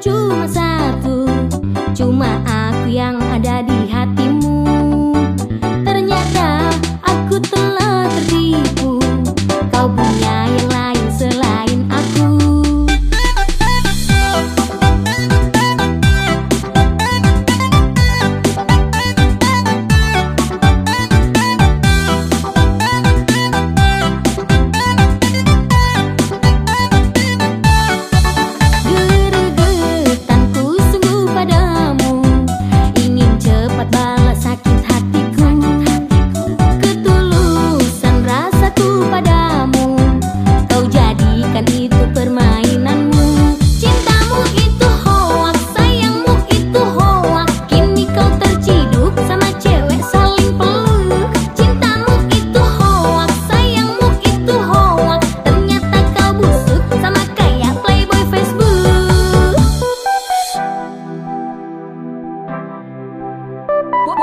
cuma satu. Cuma aku yang ada di hatimu. Ternyata aku telah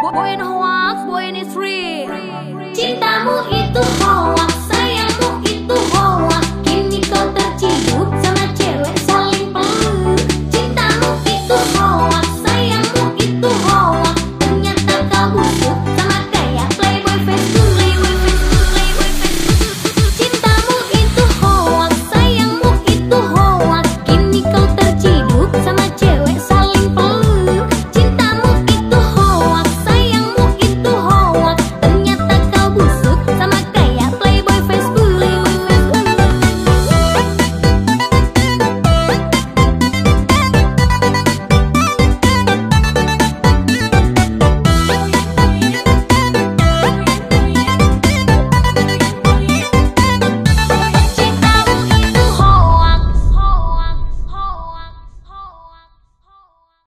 boy, in hoax, boy in is real. Cintamu